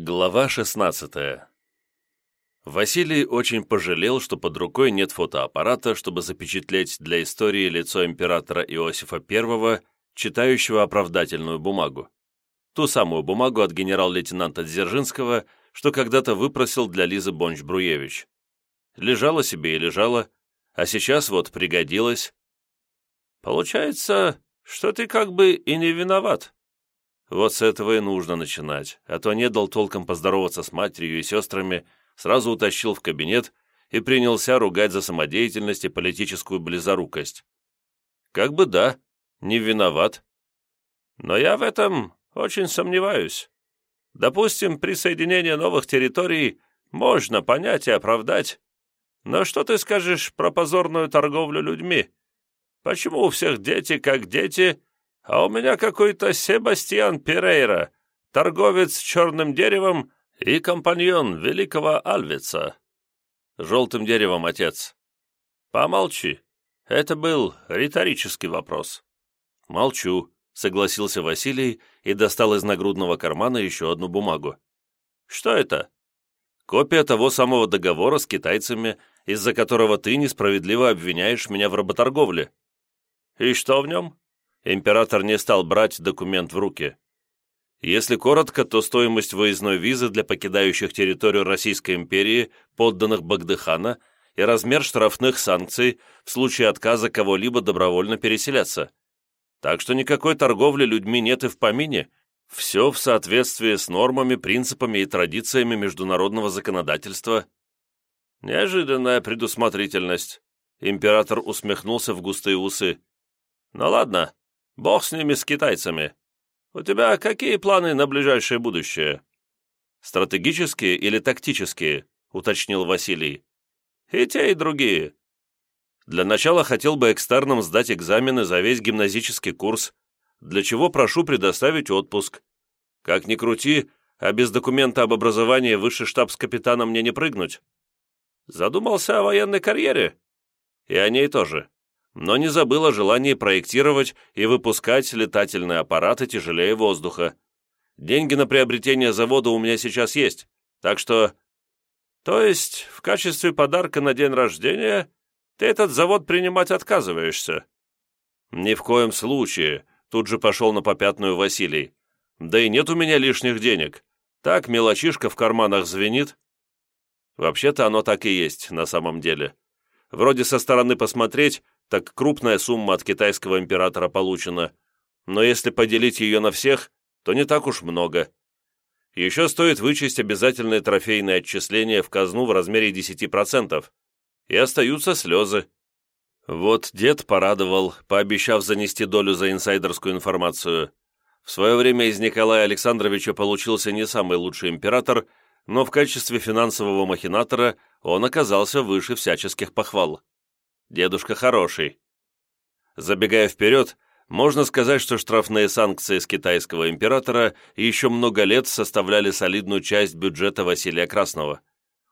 Глава 16 Василий очень пожалел, что под рукой нет фотоаппарата, чтобы запечатлеть для истории лицо императора Иосифа I, читающего оправдательную бумагу. Ту самую бумагу от генерал-лейтенанта Дзержинского, что когда-то выпросил для Лизы Бонч-Бруевич. Лежала себе и лежала, а сейчас вот пригодилась. «Получается, что ты как бы и не виноват», вот с этого и нужно начинать, а то не дал толком поздороваться с матерью и сестрами, сразу утащил в кабинет и принялся ругать за самодеятельность и политическую близорукость. Как бы да, не виноват. Но я в этом очень сомневаюсь. Допустим, присоединение новых территорий можно понять и оправдать. Но что ты скажешь про позорную торговлю людьми? Почему у всех дети как дети, а у меня какой-то Себастьян Перейра, торговец черным деревом и компаньон великого Альвица. Желтым деревом, отец. Помолчи. Это был риторический вопрос. Молчу, согласился Василий и достал из нагрудного кармана еще одну бумагу. Что это? Копия того самого договора с китайцами, из-за которого ты несправедливо обвиняешь меня в работорговле. И что в нем? Император не стал брать документ в руки. Если коротко, то стоимость выездной визы для покидающих территорию Российской империи, подданных Багдыхана, и размер штрафных санкций в случае отказа кого-либо добровольно переселяться. Так что никакой торговли людьми нет и в помине. Все в соответствии с нормами, принципами и традициями международного законодательства. Неожиданная предусмотрительность. Император усмехнулся в густые усы. Ну ладно, Бог с ними, с китайцами. У тебя какие планы на ближайшее будущее?» «Стратегические или тактические?» — уточнил Василий. «И те, и другие. Для начала хотел бы экстерном сдать экзамены за весь гимназический курс, для чего прошу предоставить отпуск. Как ни крути, а без документа об образовании высший штаб с капитаном мне не прыгнуть. Задумался о военной карьере? И о ней тоже но не забыл о желании проектировать и выпускать летательные аппараты тяжелее воздуха. Деньги на приобретение завода у меня сейчас есть, так что... То есть, в качестве подарка на день рождения ты этот завод принимать отказываешься? Ни в коем случае, тут же пошел на попятную Василий. Да и нет у меня лишних денег. Так мелочишка в карманах звенит. Вообще-то оно так и есть на самом деле. Вроде со стороны посмотреть, так крупная сумма от китайского императора получена, но если поделить ее на всех, то не так уж много. Еще стоит вычесть обязательные трофейные отчисления в казну в размере 10%, и остаются слезы. Вот дед порадовал, пообещав занести долю за инсайдерскую информацию. В свое время из Николая Александровича получился не самый лучший император, но в качестве финансового махинатора он оказался выше всяческих похвал. Дедушка хороший. Забегая вперед, можно сказать, что штрафные санкции с китайского императора еще много лет составляли солидную часть бюджета Василия Красного.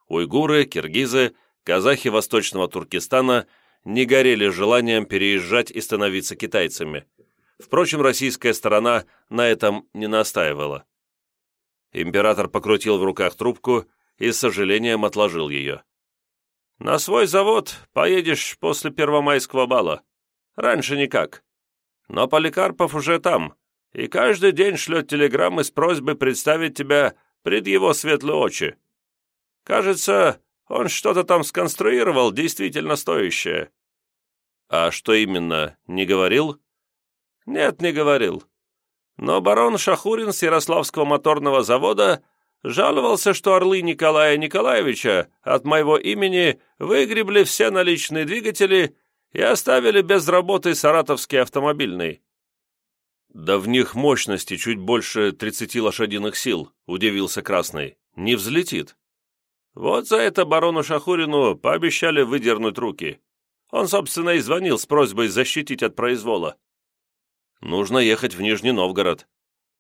Уйгуры, киргизы, казахи Восточного Туркестана не горели желанием переезжать и становиться китайцами. Впрочем, российская сторона на этом не настаивала. Император покрутил в руках трубку и с сожалением отложил ее. На свой завод поедешь после первомайского бала. Раньше никак. Но Поликарпов уже там, и каждый день шлет телеграммы с просьбой представить тебя пред его светлые очи. Кажется, он что-то там сконструировал действительно стоящее». «А что именно, не говорил?» «Нет, не говорил. Но барон Шахурин с Ярославского моторного завода жаловался, что орлы Николая Николаевича от моего имени выгребли все наличные двигатели и оставили без работы саратовский автомобильный. «Да в них мощности чуть больше 30 лошадиных сил», — удивился Красный. «Не взлетит». Вот за это барону Шахурину пообещали выдернуть руки. Он, собственно, и звонил с просьбой защитить от произвола. «Нужно ехать в Нижний Новгород».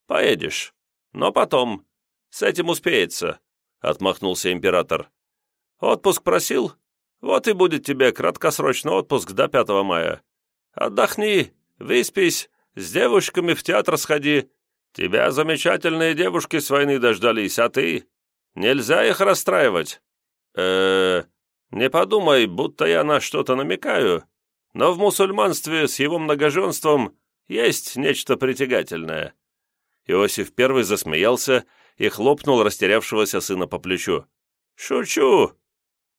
«Поедешь. Но потом, с этим успеется», — отмахнулся император. «Отпуск просил? Вот и будет тебе краткосрочный отпуск до 5 мая. Отдохни, выспись, с девушками в театр сходи. «Тебя замечательные девушки с войны дождались, а ты? Нельзя их расстраивать». э не подумай, будто я на что-то намекаю, но в мусульманстве с его многоженством есть нечто притягательное». Иосиф первый засмеялся и хлопнул растерявшегося сына по плечу. «Шучу!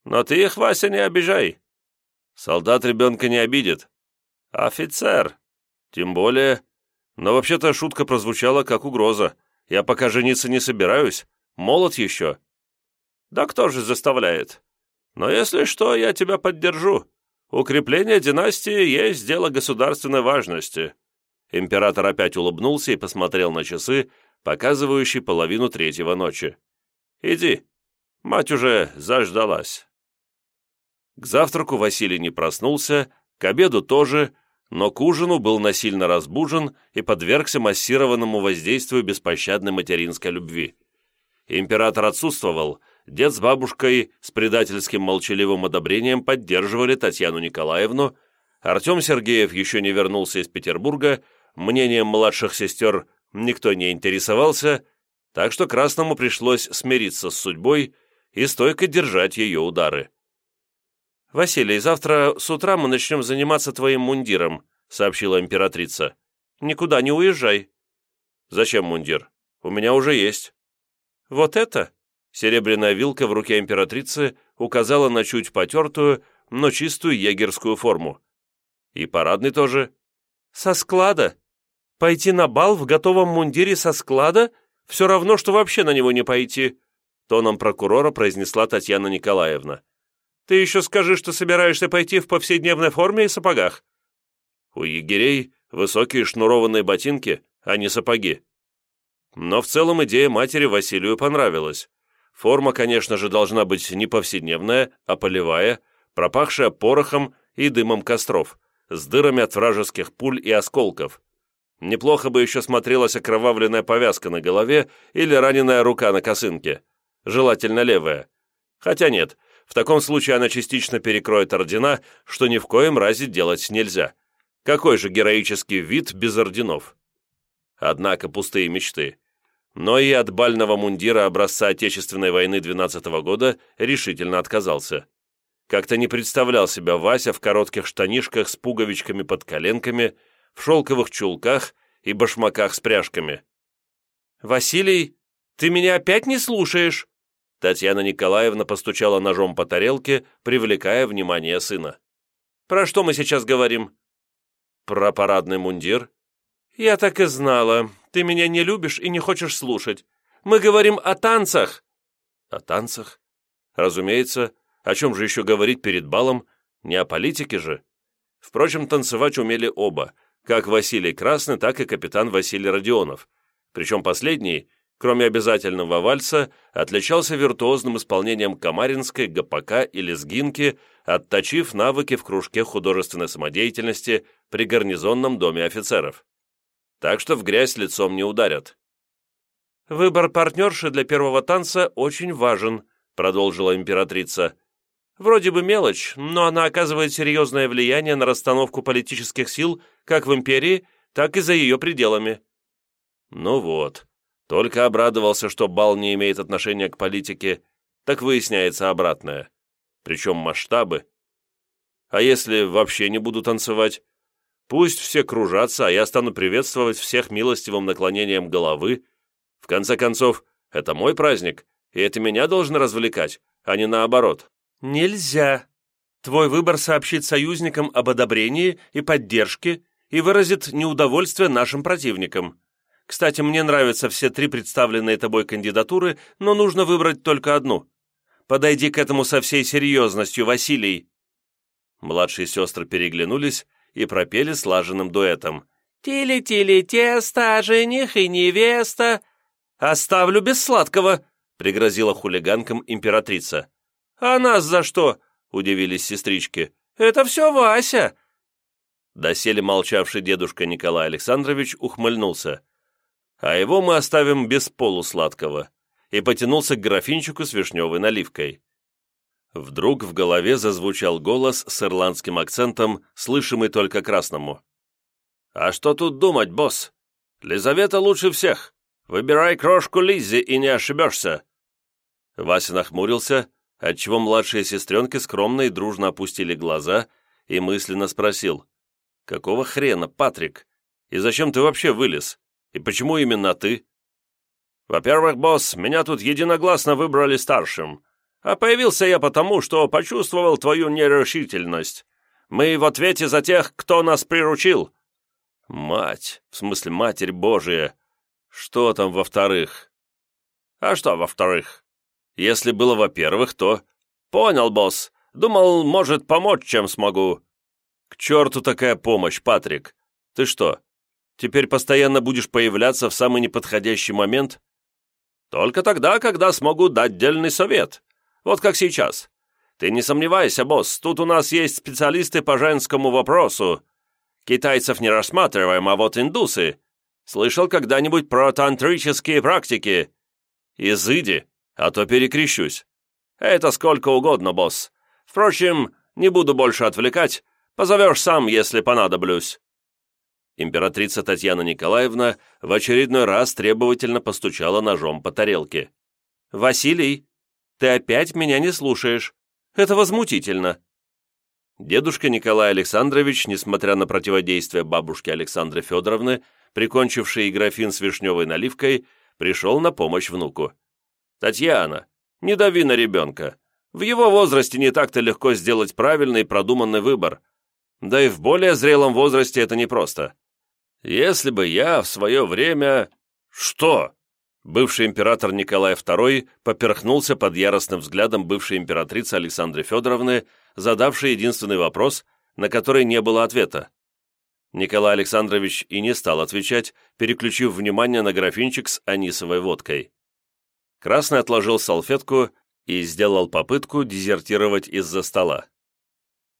Но ты их, Вася, не обижай. Солдат ребенка не обидит. Офицер! Тем более... Но вообще-то шутка прозвучала как угроза. Я пока жениться не собираюсь. Молод еще. Да кто же заставляет? Но если что, я тебя поддержу. Укрепление династии есть дело государственной важности». Император опять улыбнулся и посмотрел на часы, показывающие половину третьего ночи. «Иди, мать уже заждалась». К завтраку Василий не проснулся, к обеду тоже, но к ужину был насильно разбужен и подвергся массированному воздействию беспощадной материнской любви. Император отсутствовал, дед с бабушкой с предательским молчаливым одобрением поддерживали Татьяну Николаевну, Артем Сергеев еще не вернулся из Петербурга, мнением младших сестер никто не интересовался, так что Красному пришлось смириться с судьбой и стойко держать ее удары. «Василий, завтра с утра мы начнем заниматься твоим мундиром», сообщила императрица. «Никуда не уезжай». «Зачем мундир? У меня уже есть». «Вот это?» Серебряная вилка в руке императрицы указала на чуть потертую, но чистую егерскую форму. «И парадный тоже». «Со склада? Пойти на бал в готовом мундире со склада? Все равно, что вообще на него не пойти», тоном прокурора произнесла Татьяна Николаевна. «Ты еще скажи, что собираешься пойти в повседневной форме и сапогах». «У егерей высокие шнурованные ботинки, а не сапоги». Но в целом идея матери Василию понравилась. Форма, конечно же, должна быть не повседневная, а полевая, пропахшая порохом и дымом костров, с дырами от вражеских пуль и осколков. Неплохо бы еще смотрелась окровавленная повязка на голове или раненая рука на косынке, желательно левая. Хотя нет, в таком случае она частично перекроет ордена, что ни в коем разе делать нельзя. Какой же героический вид без орденов? Однако пустые мечты но и от бального мундира образца Отечественной войны 12 -го года решительно отказался. Как-то не представлял себя Вася в коротких штанишках с пуговичками под коленками, в шелковых чулках и башмаках с пряжками. «Василий, ты меня опять не слушаешь?» Татьяна Николаевна постучала ножом по тарелке, привлекая внимание сына. «Про что мы сейчас говорим?» «Про парадный мундир». «Я так и знала. Ты меня не любишь и не хочешь слушать. Мы говорим о танцах!» «О танцах? Разумеется. О чем же еще говорить перед балом? Не о политике же?» Впрочем, танцевать умели оба, как Василий Красный, так и капитан Василий Родионов. Причем последний, кроме обязательного вальса, отличался виртуозным исполнением камаринской, гопака или сгинки, отточив навыки в кружке художественной самодеятельности при гарнизонном доме офицеров так что в грязь лицом не ударят. «Выбор партнерши для первого танца очень важен», продолжила императрица. «Вроде бы мелочь, но она оказывает серьезное влияние на расстановку политических сил как в империи, так и за ее пределами». «Ну вот, только обрадовался, что бал не имеет отношения к политике, так выясняется обратное. Причем масштабы. А если вообще не буду танцевать? Пусть все кружатся, а я стану приветствовать всех милостивым наклонением головы. В конце концов, это мой праздник, и это меня должно развлекать, а не наоборот». «Нельзя. Твой выбор сообщит союзникам об одобрении и поддержке и выразит неудовольствие нашим противникам. Кстати, мне нравятся все три представленные тобой кандидатуры, но нужно выбрать только одну. Подойди к этому со всей серьезностью, Василий». Младшие сестры переглянулись, и пропели слаженным дуэтом. «Тили-тили тесто, жених и невеста!» «Оставлю без сладкого!» — пригрозила хулиганкам императрица. «А нас за что?» — удивились сестрички. «Это все Вася!» Доселе молчавший дедушка Николай Александрович ухмыльнулся. «А его мы оставим без полусладкого» и потянулся к графинчику с вишневой наливкой. Вдруг в голове зазвучал голос с ирландским акцентом, слышимый только красному. «А что тут думать, босс? Лизавета лучше всех. Выбирай крошку Лиззи и не ошибешься». Вася нахмурился, отчего младшие сестренки скромно и дружно опустили глаза и мысленно спросил. «Какого хрена, Патрик? И зачем ты вообще вылез? И почему именно ты?» «Во-первых, босс, меня тут единогласно выбрали старшим. А появился я потому, что почувствовал твою нерешительность. Мы в ответе за тех, кто нас приручил». «Мать, в смысле Матерь Божия. Что там во-вторых?» «А что во-вторых?» «Если было во-первых, то...» «Понял, босс. Думал, может, помочь, чем смогу». «К черту такая помощь, Патрик. Ты что, теперь постоянно будешь появляться в самый неподходящий момент?» «Только тогда, когда смогу дать дельный совет. Вот как сейчас. Ты не сомневайся, босс, тут у нас есть специалисты по женскому вопросу. Китайцев не рассматриваем, а вот индусы. Слышал когда-нибудь про тантрические практики? Изыди, а то перекрещусь. Это сколько угодно, босс. Впрочем, не буду больше отвлекать. Позовешь сам, если понадоблюсь». Императрица Татьяна Николаевна в очередной раз требовательно постучала ножом по тарелке. «Василий, ты опять меня не слушаешь. Это возмутительно». Дедушка Николай Александрович, несмотря на противодействие бабушки Александры Федоровны, прикончившей графин с вишневой наливкой, пришел на помощь внуку. «Татьяна, не дави на ребенка. В его возрасте не так-то легко сделать правильный и продуманный выбор. Да и в более зрелом возрасте это непросто. Если бы я в свое время...» «Что?» Бывший император Николай II поперхнулся под яростным взглядом бывшей императрицы Александры Федоровны, задавшей единственный вопрос, на который не было ответа. Николай Александрович и не стал отвечать, переключив внимание на графинчик с анисовой водкой. Красный отложил салфетку и сделал попытку дезертировать из-за стола.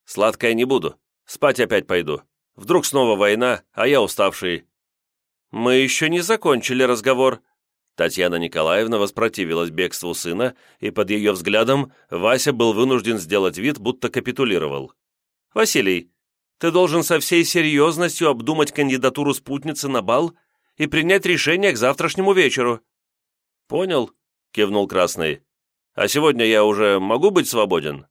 «Сладкое не буду. Спать опять пойду. Вдруг снова война, а я уставший». «Мы еще не закончили разговор», Татьяна Николаевна воспротивилась бегству сына, и под ее взглядом Вася был вынужден сделать вид, будто капитулировал. «Василий, ты должен со всей серьезностью обдумать кандидатуру спутницы на бал и принять решение к завтрашнему вечеру». «Понял», — кивнул Красный. «А сегодня я уже могу быть свободен?»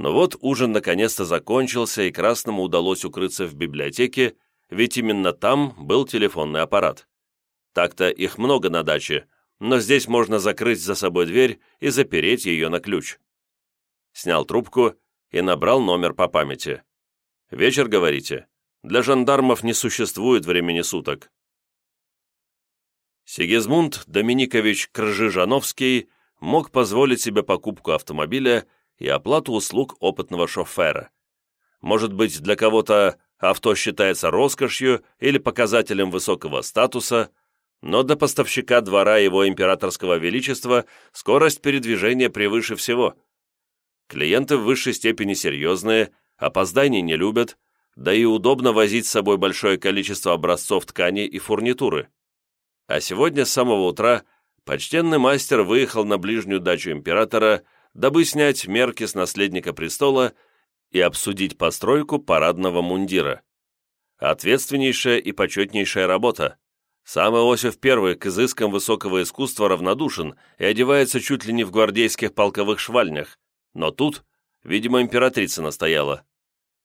Но вот ужин наконец-то закончился, и Красному удалось укрыться в библиотеке, ведь именно там был телефонный аппарат. Так-то их много на даче, но здесь можно закрыть за собой дверь и запереть ее на ключ. Снял трубку и набрал номер по памяти. «Вечер, говорите? Для жандармов не существует времени суток». Сигизмунд Доминикович Кржижановский мог позволить себе покупку автомобиля и оплату услуг опытного шофера. Может быть, для кого-то авто считается роскошью или показателем высокого статуса, но до поставщика двора его императорского величества скорость передвижения превыше всего. Клиенты в высшей степени серьезные, опозданий не любят, да и удобно возить с собой большое количество образцов ткани и фурнитуры. А сегодня с самого утра почтенный мастер выехал на ближнюю дачу императора, дабы снять мерки с наследника престола и обсудить постройку парадного мундира. Ответственнейшая и почетнейшая работа, сам Иосиф I к изыскам высокого искусства равнодушен и одевается чуть ли не в гвардейских полковых швальнях, но тут, видимо, императрица настояла.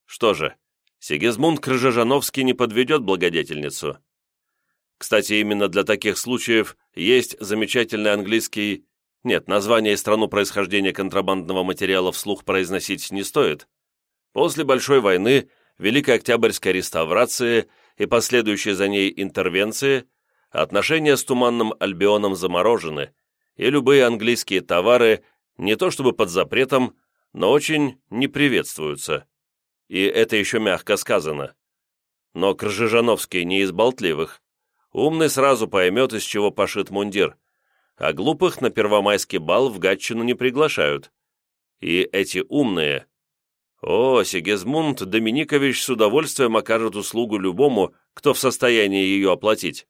Что же, Сигизмунд Крыжижановский не подведет благодетельницу. Кстати, именно для таких случаев есть замечательный английский... Нет, название и страну происхождения контрабандного материала вслух произносить не стоит. После Большой войны, Великой Октябрьской реставрации и последующей за ней интервенции отношения с Туманным Альбионом заморожены, и любые английские товары не то чтобы под запретом, но очень не приветствуются. И это еще мягко сказано. Но Кржижановский не из болтливых. Умный сразу поймет, из чего пошит мундир, а глупых на первомайский бал в Гатчину не приглашают. И эти умные... О, Сигизмунд Доминикович с удовольствием окажет услугу любому, кто в состоянии ее оплатить.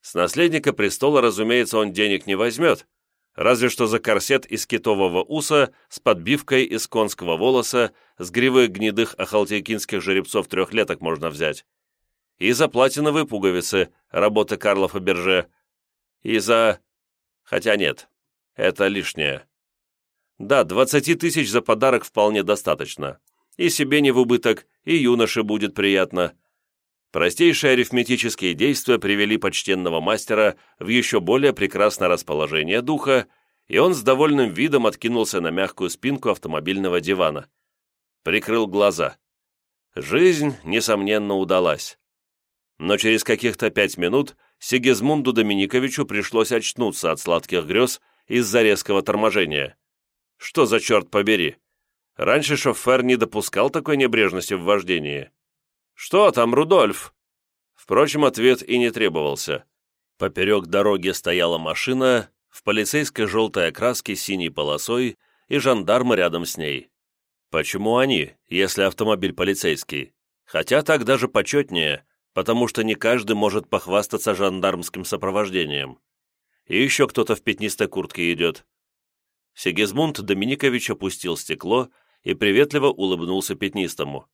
С наследника престола, разумеется, он денег не возьмет, разве что за корсет из китового уса с подбивкой из конского волоса с гривы гнедых ахалтейкинских жеребцов трехлеток можно взять. и за платиновые пуговицы, работы Карла Фаберже, и за... Хотя нет, это лишнее. Да, 20 тысяч за подарок вполне достаточно. И себе не в убыток, и юноше будет приятно. Простейшие арифметические действия привели почтенного мастера в еще более прекрасное расположение духа, и он с довольным видом откинулся на мягкую спинку автомобильного дивана. Прикрыл глаза. Жизнь, несомненно, удалась. Но через каких-то пять минут Сигизмунду Доминиковичу пришлось очнуться от сладких грез из-за резкого торможения. Что за черт побери? Раньше шофер не допускал такой небрежности в вождении. «Что там, Рудольф?» Впрочем, ответ и не требовался. Поперек дороги стояла машина в полицейской желтой окраске синей полосой и жандармы рядом с ней. Почему они, если автомобиль полицейский? Хотя так даже почетнее, потому что не каждый может похвастаться жандармским сопровождением. И еще кто-то в пятнистой куртке идет. Сигизмунд Доминикович опустил стекло и приветливо улыбнулся пятнистому.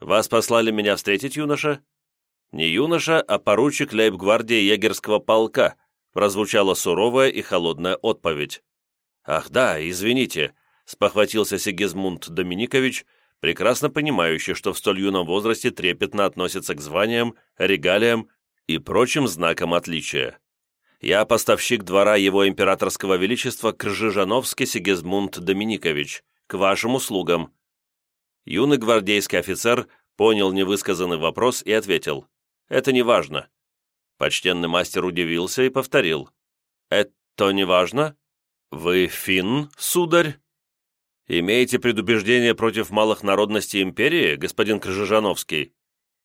«Вас послали меня встретить, юноша?» «Не юноша, а поручик лейб-гвардии егерского полка», прозвучала суровая и холодная отповедь. «Ах да, извините», — спохватился Сигизмунд Доминикович, прекрасно понимающий, что в столь юном возрасте трепетно относится к званиям, регалиям и прочим знакам отличия. «Я поставщик двора его императорского величества Кржижановский Сигизмунд Доминикович, к вашим услугам». Юный гвардейский офицер понял невысказанный вопрос и ответил, «Это не важно. Почтенный мастер удивился и повторил. «Это не важно? Вы финн, сударь?» «Имеете предубеждение против малых народностей империи, господин Крыжижановский?»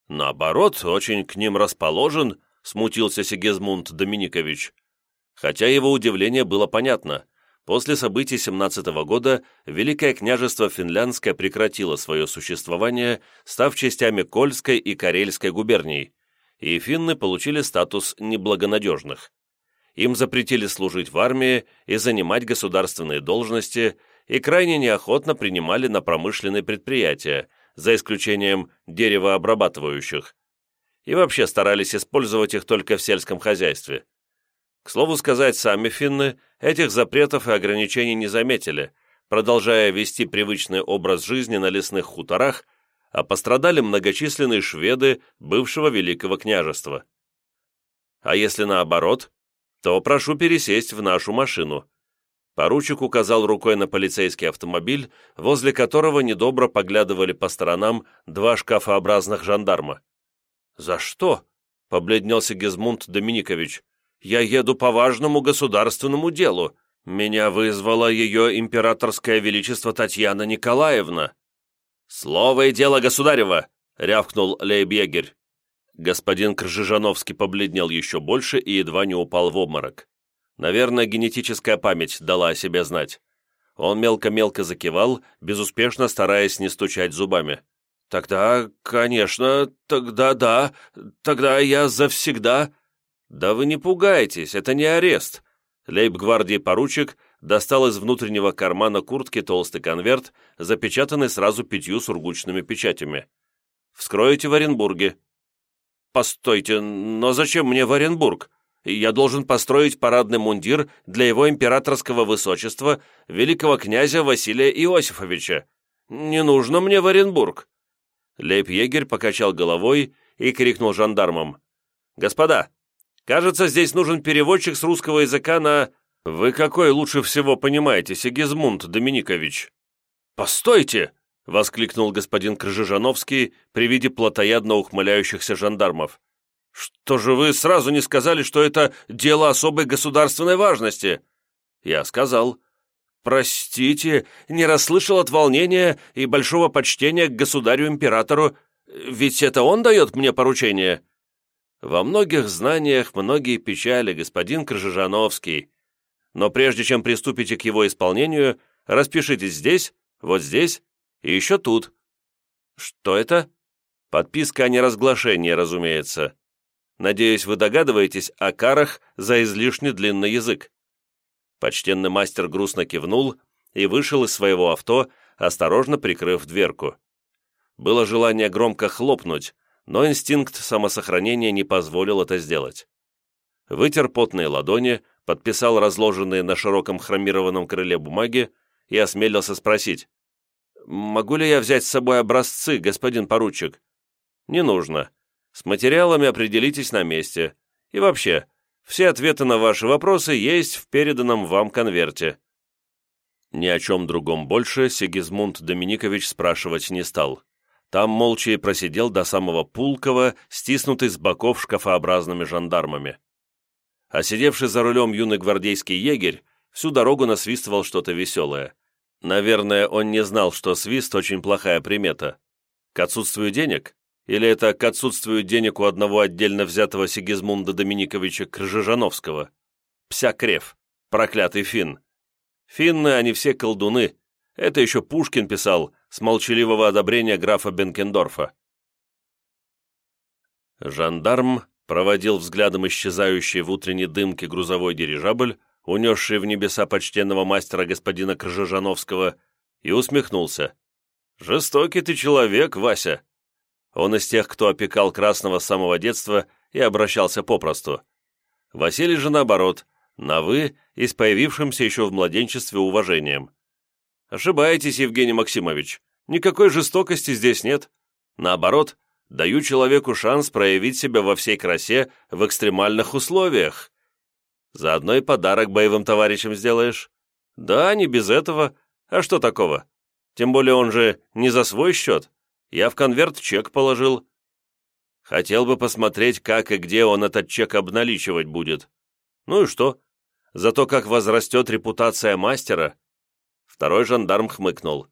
«Наоборот, очень к ним расположен», — смутился Сигизмунд Доминикович. Хотя его удивление было понятно. После событий 17 -го года Великое княжество Финляндское прекратило свое существование, став частями Кольской и Карельской губерний, и финны получили статус неблагонадежных. Им запретили служить в армии и занимать государственные должности, и крайне неохотно принимали на промышленные предприятия, за исключением деревообрабатывающих, и вообще старались использовать их только в сельском хозяйстве. К слову сказать, сами финны этих запретов и ограничений не заметили, продолжая вести привычный образ жизни на лесных хуторах а пострадали многочисленные шведы бывшего Великого княжества. А если наоборот, то прошу пересесть в нашу машину. Поручик указал рукой на полицейский автомобиль, возле которого недобро поглядывали по сторонам два шкафообразных жандарма. «За что?» — побледнелся Гизмунд Доминикович. «Я еду по важному государственному делу. Меня вызвала ее императорское величество Татьяна Николаевна». «Слово и дело государева!» — рявкнул лейб-егерь. Господин Кржижановский побледнел еще больше и едва не упал в обморок. Наверное, генетическая память дала о себе знать. Он мелко-мелко закивал, безуспешно стараясь не стучать зубами. «Тогда, конечно, тогда да, тогда я завсегда...» «Да вы не пугайтесь, это не арест!» Лейб-гвардии поручик достал из внутреннего кармана куртки толстый конверт, запечатанный сразу пятью сургучными печатями. «Вскроете в Оренбурге». «Постойте, но зачем мне в Оренбург? Я должен построить парадный мундир для его императорского высочества, великого князя Василия Иосифовича. Не нужно мне в Оренбург». Лейб-егерь покачал головой и крикнул жандармам. «Господа, кажется, здесь нужен переводчик с русского языка на «Вы какой лучше всего понимаете, Сигизмунд Доминикович?» «Постойте!» — воскликнул господин Крыжижановский при виде плотоядно ухмыляющихся жандармов. «Что же вы сразу не сказали, что это дело особой государственной важности?» «Я сказал». «Простите, не расслышал от волнения и большого почтения к государю-императору, ведь это он дает мне поручение». «Во многих знаниях многие печали, господин Крыжижановский», но прежде чем приступите к его исполнению, распишитесь здесь, вот здесь и еще тут. Что это? Подписка о неразглашении, разумеется. Надеюсь, вы догадываетесь о карах за излишне длинный язык. Почтенный мастер грустно кивнул и вышел из своего авто, осторожно прикрыв дверку. Было желание громко хлопнуть, но инстинкт самосохранения не позволил это сделать. Вытер потные ладони, подписал разложенные на широком хромированном крыле бумаги и осмелился спросить. «Могу ли я взять с собой образцы, господин поручик?» «Не нужно. С материалами определитесь на месте. И вообще, все ответы на ваши вопросы есть в переданном вам конверте». Ни о чем другом больше Сигизмунд Доминикович спрашивать не стал. Там молча и просидел до самого Пулкова, стиснутый с боков шкафообразными жандармами. А сидевший за рулем юный гвардейский егерь всю дорогу насвистывал что-то веселое. Наверное, он не знал, что свист очень плохая примета. К отсутствию денег? Или это к отсутствию денег у одного отдельно взятого Сигизмунда Доминиковича Крыжижановского? Псякрев, проклятый фин. Финны, они все колдуны. Это еще Пушкин писал, с молчаливого одобрения графа Бенкендорфа. Жандарм проводил взглядом исчезающий в утренней дымке грузовой дирижабль, унесший в небеса почтенного мастера господина Крыжижановского, и усмехнулся. «Жестокий ты человек, Вася!» Он из тех, кто опекал Красного с самого детства и обращался попросту. Василий же, наоборот, на «вы» и с появившимся еще в младенчестве уважением. Ошибаетесь, Евгений Максимович. Никакой жестокости здесь нет. Наоборот, даю человеку шанс проявить себя во всей красе в экстремальных условиях. Заодно и подарок боевым товарищам сделаешь. Да, не без этого. А что такого? Тем более он же не за свой счет. Я в конверт чек положил. Хотел бы посмотреть, как и где он этот чек обналичивать будет. Ну и что? Зато как возрастет репутация мастера, Второй жандарм хмыкнул.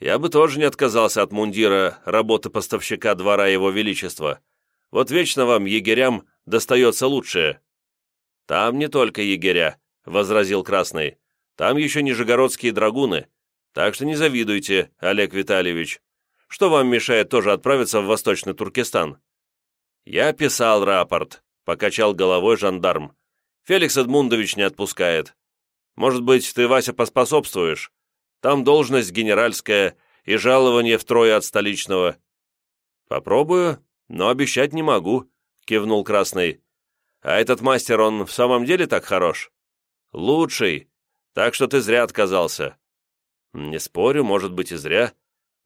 «Я бы тоже не отказался от мундира работы поставщика двора Его Величества. Вот вечно вам, егерям, достается лучшее». «Там не только егеря», — возразил Красный. «Там еще нижегородские драгуны. Так что не завидуйте, Олег Витальевич. Что вам мешает тоже отправиться в Восточный Туркестан?» «Я писал рапорт», — покачал головой жандарм. «Феликс Эдмундович не отпускает. Может быть, ты, Вася, поспособствуешь? Там должность генеральская и жалование втрое от столичного». «Попробую, но обещать не могу», — кивнул Красный. «А этот мастер, он в самом деле так хорош?» «Лучший, так что ты зря отказался». «Не спорю, может быть и зря,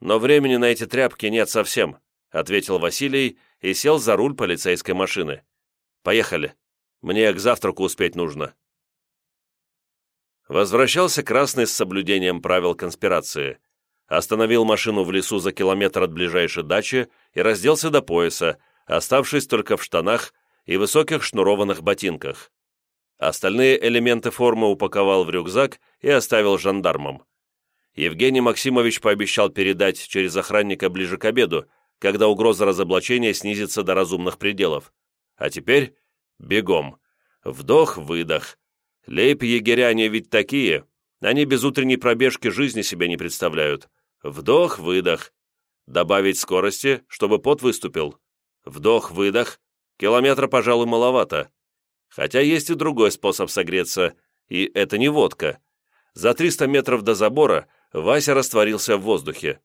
но времени на эти тряпки нет совсем», — ответил Василий и сел за руль полицейской машины. «Поехали. Мне к завтраку успеть нужно». Возвращался Красный с соблюдением правил конспирации. Остановил машину в лесу за километр от ближайшей дачи и разделся до пояса, оставшись только в штанах и высоких шнурованных ботинках. Остальные элементы формы упаковал в рюкзак и оставил жандармам. Евгений Максимович пообещал передать через охранника ближе к обеду, когда угроза разоблачения снизится до разумных пределов. А теперь бегом. Вдох-выдох. Лейб-егеря они ведь такие. Они без утренней пробежки жизни себе не представляют. Вдох-выдох. Добавить скорости, чтобы пот выступил. Вдох-выдох. Километра, пожалуй, маловато. Хотя есть и другой способ согреться, и это не водка. За 300 метров до забора Вася растворился в воздухе.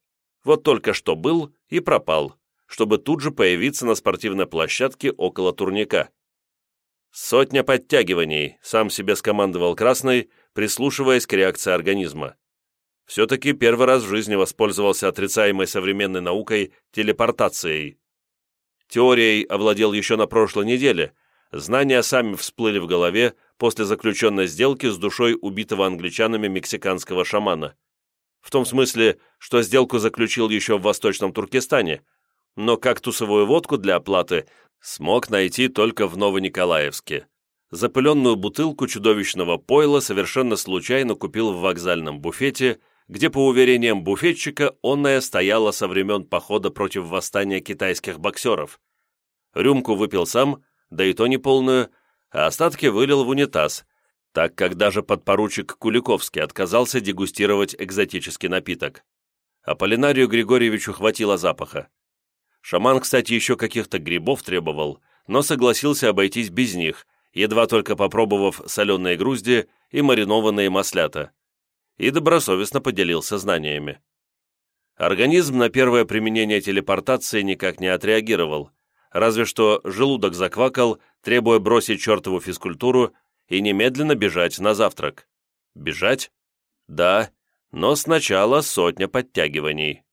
Вот только что был и пропал, чтобы тут же появиться на спортивной площадке около турника. «Сотня подтягиваний», — сам себе скомандовал Красный, прислушиваясь к реакции организма. Все-таки первый раз в жизни воспользовался отрицаемой современной наукой телепортацией. Теорией овладел еще на прошлой неделе, знания сами всплыли в голове после заключенной сделки с душой убитого англичанами мексиканского шамана. В том смысле, что сделку заключил еще в Восточном Туркестане, но кактусовую водку для оплаты смог найти только в Новониколаевске. Запыленную бутылку чудовищного пойла совершенно случайно купил в вокзальном буфете, где, по уверениям буфетчика, онная стояла со времен похода против восстания китайских боксеров. Рюмку выпил сам, да и то не полную, а остатки вылил в унитаз, так как даже подпоручик Куликовский отказался дегустировать экзотический напиток. А Полинарию Григорьевичу хватило запаха. Шаман, кстати, еще каких-то грибов требовал, но согласился обойтись без них, едва только попробовав соленые грузди и маринованные маслята, и добросовестно поделился знаниями. Организм на первое применение телепортации никак не отреагировал, разве что желудок заквакал, требуя бросить чертову физкультуру и немедленно бежать на завтрак. Бежать? Да, но сначала сотня подтягиваний.